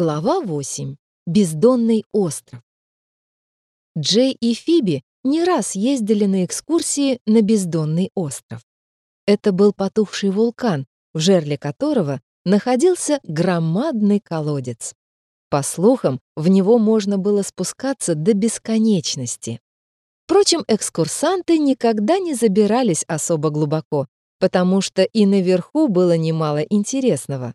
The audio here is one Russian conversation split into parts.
Глава 8. Бездонный остров. Джей и Фиби не раз ездили на экскурсии на Бездонный остров. Это был потухший вулкан, в жерле которого находился громадный колодец. По слухам, в него можно было спускаться до бесконечности. Впрочем, экскурсанты никогда не забирались особо глубоко, потому что и наверху было немало интересного.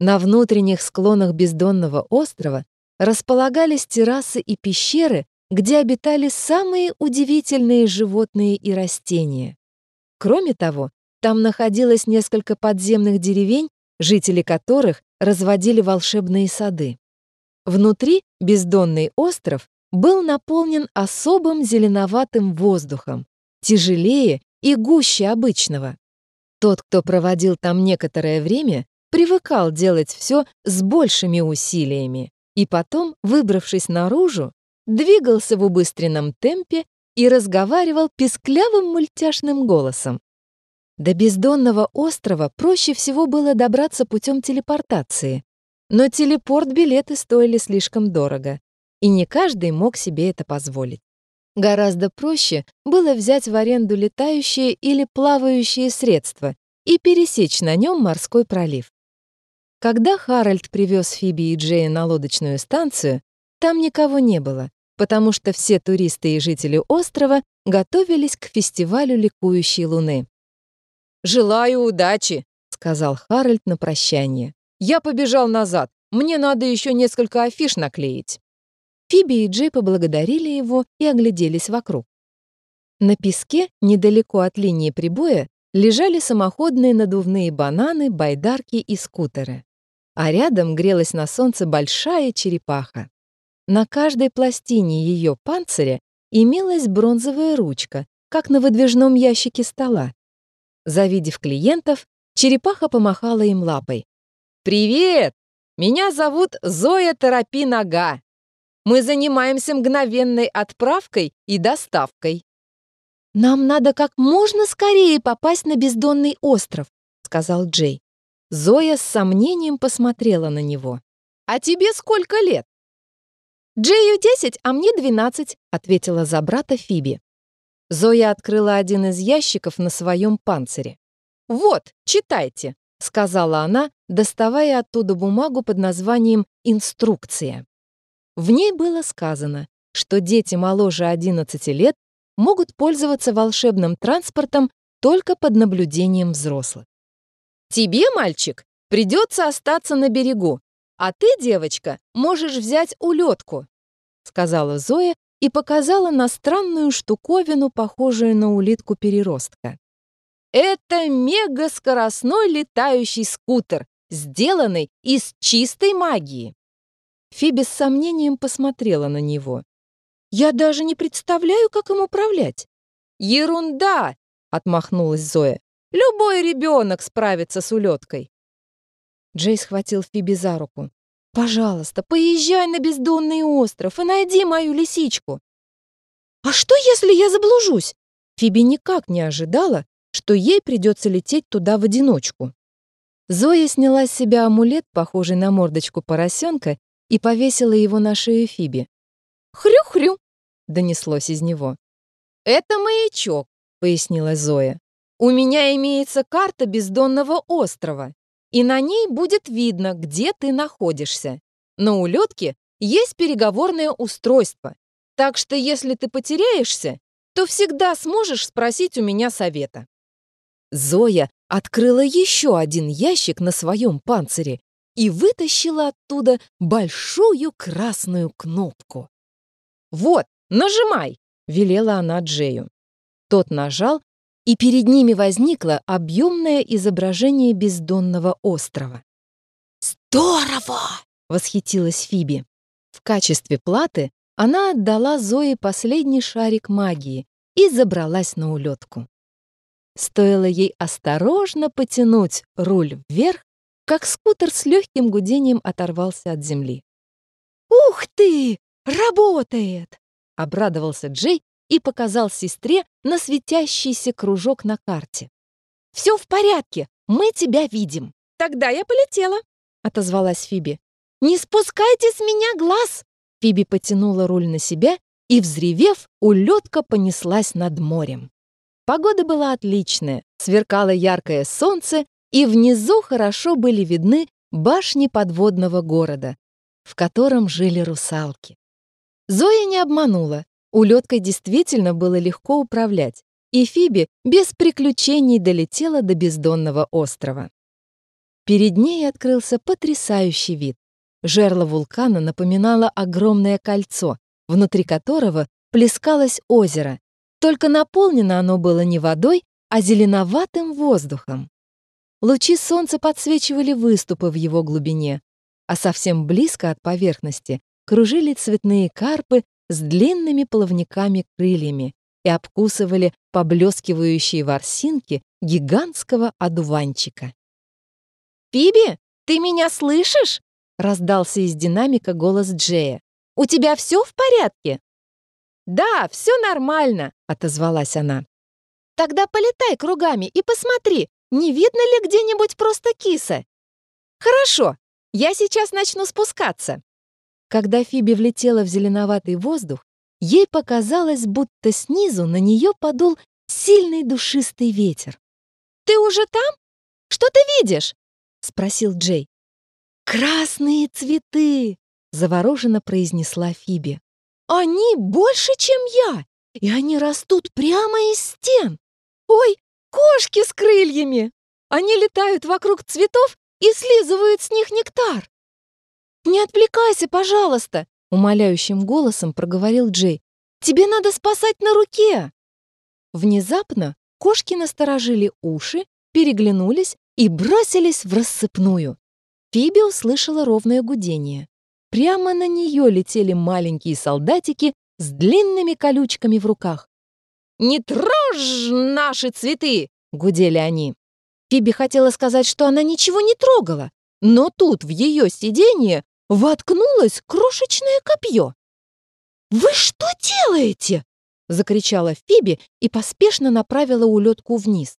На внутренних склонах бездонного острова располагались террасы и пещеры, где обитали самые удивительные животные и растения. Кроме того, там находилось несколько подземных деревень, жители которых разводили волшебные сады. Внутри бездонный остров был наполнен особым зеленоватым воздухом, тяжелее и гуще обычного. Тот, кто проводил там некоторое время, привыкал делать все с большими усилиями и потом, выбравшись наружу, двигался в убыстренном темпе и разговаривал писклявым мультяшным голосом. До бездонного острова проще всего было добраться путем телепортации, но телепорт-билеты стоили слишком дорого, и не каждый мог себе это позволить. Гораздо проще было взять в аренду летающие или плавающие средства и пересечь на нем морской пролив. Когда Харальд привез Фиби и Джея на лодочную станцию, там никого не было, потому что все туристы и жители острова готовились к фестивалю ликующей луны. «Желаю удачи», — сказал Харальд на прощание. «Я побежал назад. Мне надо еще несколько афиш наклеить». Фиби и Джей поблагодарили его и огляделись вокруг. На песке, недалеко от линии прибоя, лежали самоходные надувные бананы, байдарки и скутеры а рядом грелась на солнце большая черепаха. На каждой пластине ее панциря имелась бронзовая ручка, как на выдвижном ящике стола. Завидев клиентов, черепаха помахала им лапой. «Привет! Меня зовут Зоя Терапи-Нога. Мы занимаемся мгновенной отправкой и доставкой». «Нам надо как можно скорее попасть на бездонный остров», — сказал Джей. Зоя с сомнением посмотрела на него. «А тебе сколько лет?» «Джею десять, а мне двенадцать», — ответила за брата Фиби. Зоя открыла один из ящиков на своем панцире. «Вот, читайте», — сказала она, доставая оттуда бумагу под названием «Инструкция». В ней было сказано, что дети моложе 11 лет могут пользоваться волшебным транспортом только под наблюдением взрослых. Тебе, мальчик, придется остаться на берегу, а ты, девочка, можешь взять улетку», — сказала Зоя и показала на странную штуковину, похожую на улитку-переростка. «Это мегаскоростной летающий скутер, сделанный из чистой магии». Фиби с сомнением посмотрела на него. «Я даже не представляю, как им управлять». «Ерунда!» — отмахнулась Зоя. Любой ребенок справится с улеткой. Джей схватил Фиби за руку. «Пожалуйста, поезжай на бездонный остров и найди мою лисичку». «А что, если я заблужусь?» Фиби никак не ожидала, что ей придется лететь туда в одиночку. Зоя сняла с себя амулет, похожий на мордочку поросенка, и повесила его на шею Фиби. «Хрю-хрю!» — донеслось из него. «Это маячок», — пояснила Зоя. У меня имеется карта бездонного острова, и на ней будет видно, где ты находишься. На улетке есть переговорное устройство, так что если ты потеряешься, то всегда сможешь спросить у меня совета». Зоя открыла еще один ящик на своем панцире и вытащила оттуда большую красную кнопку. «Вот, нажимай!» — велела она Джею. Тот нажал, и перед ними возникло объемное изображение бездонного острова. «Здорово!» — восхитилась Фиби. В качестве платы она отдала Зое последний шарик магии и забралась на улетку. Стоило ей осторожно потянуть руль вверх, как скутер с легким гудением оторвался от земли. «Ух ты! Работает!» — обрадовался Джей и показал сестре на светящийся кружок на карте. «Все в порядке, мы тебя видим. Тогда я полетела», — отозвалась Фиби. Не спускайте с меня глаз!» Фиби потянула руль на себя, и, взревев, улетка понеслась над морем. Погода была отличная, сверкало яркое солнце, и внизу хорошо были видны башни подводного города, в котором жили русалки. Зоя не обманула, улеткой действительно было легко управлять, и Фиби без приключений долетела до бездонного острова. Перед ней открылся потрясающий вид. Жерло вулкана напоминало огромное кольцо, внутри которого плескалось озеро, только наполнено оно было не водой, а зеленоватым воздухом. Лучи солнца подсвечивали выступы в его глубине, а совсем близко от поверхности кружили цветные карпы с длинными плавниками-крыльями и обкусывали поблескивающие ворсинки гигантского одуванчика. «Фиби, ты меня слышишь?» — раздался из динамика голос Джея. «У тебя все в порядке?» «Да, все нормально», — отозвалась она. «Тогда полетай кругами и посмотри, не видно ли где-нибудь просто киса?» «Хорошо, я сейчас начну спускаться». Когда Фиби влетела в зеленоватый воздух, ей показалось, будто снизу на нее подул сильный душистый ветер. «Ты уже там? Что ты видишь?» — спросил Джей. «Красные цветы!» — завороженно произнесла Фиби. «Они больше, чем я, и они растут прямо из стен. Ой, кошки с крыльями! Они летают вокруг цветов и слизывают с них нектар. «Не отвлекайся, пожалуйста!» — умоляющим голосом проговорил Джей. «Тебе надо спасать на руке!» Внезапно кошки насторожили уши, переглянулись и бросились в рассыпную. Фиби услышала ровное гудение. Прямо на нее летели маленькие солдатики с длинными колючками в руках. «Не трожь наши цветы!» — гудели они. Фиби хотела сказать, что она ничего не трогала, но тут в ее сиденье воткнулось крошечное копье. «Вы что делаете?» — закричала Фиби и поспешно направила улетку вниз.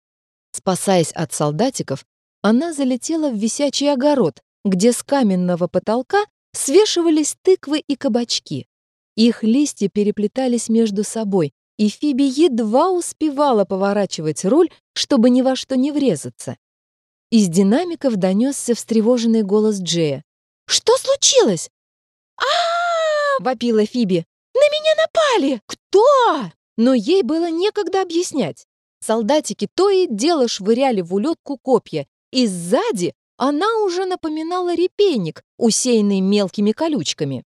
Спасаясь от солдатиков, она залетела в висячий огород, где с каменного потолка свешивались тыквы и кабачки. Их листья переплетались между собой, и Фиби едва успевала поворачивать руль, чтобы ни во что не врезаться. Из динамиков донесся встревоженный голос Джея. «Что случилось?» а, вопила Фиби. «На меня напали! Кто?» Но ей было некогда объяснять. Солдатики то и дело швыряли в улетку копья, и сзади она уже напоминала репейник, усеянный мелкими колючками.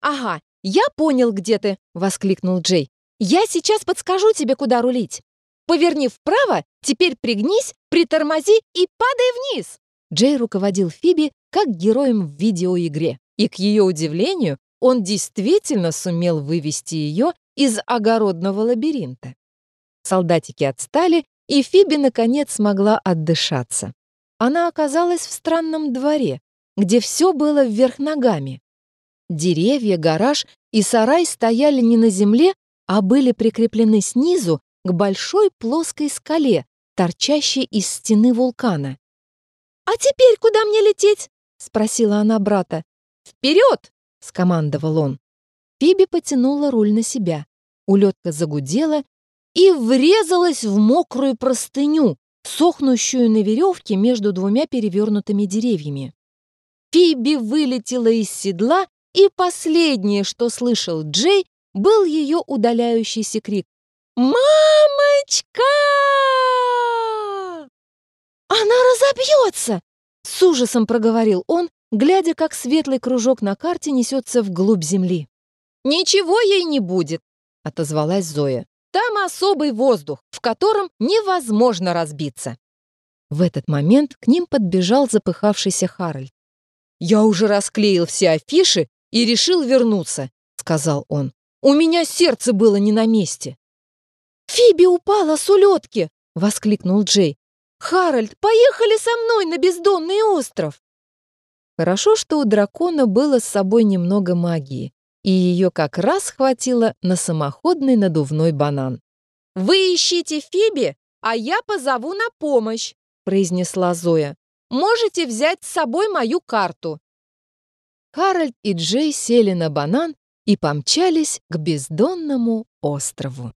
«Ага, я понял, где ты!» — воскликнул Джей. Я сейчас подскажу тебе, куда рулить. Поверни вправо, теперь пригнись, притормози и падай вниз!» Джей руководил Фиби как героем в видеоигре. И, к ее удивлению, он действительно сумел вывести ее из огородного лабиринта. Солдатики отстали, и Фиби, наконец, смогла отдышаться. Она оказалась в странном дворе, где все было вверх ногами. Деревья, гараж и сарай стояли не на земле, а были прикреплены снизу к большой плоской скале, торчащей из стены вулкана. «А теперь куда мне лететь?» — спросила она брата. «Вперед!» — скомандовал он. Фиби потянула руль на себя. Улетка загудела и врезалась в мокрую простыню, сохнущую на веревке между двумя перевернутыми деревьями. Фиби вылетела из седла, и последнее, что слышал Джей, был ее удаляющийся крик. «Мамочка!» «Она разобьется!» — с ужасом проговорил он, глядя, как светлый кружок на карте несется вглубь земли. «Ничего ей не будет!» — отозвалась Зоя. «Там особый воздух, в котором невозможно разбиться!» В этот момент к ним подбежал запыхавшийся Харальд. «Я уже расклеил все афиши и решил вернуться», — сказал он. У меня сердце было не на месте. «Фиби упала с улетки!» — воскликнул Джей. «Харальд, поехали со мной на бездонный остров!» Хорошо, что у дракона было с собой немного магии, и ее как раз хватило на самоходный надувной банан. «Вы ищите Фиби, а я позову на помощь», — произнесла Зоя. «Можете взять с собой мою карту». Харальд и Джей сели на банан и помчались к бездонному острову.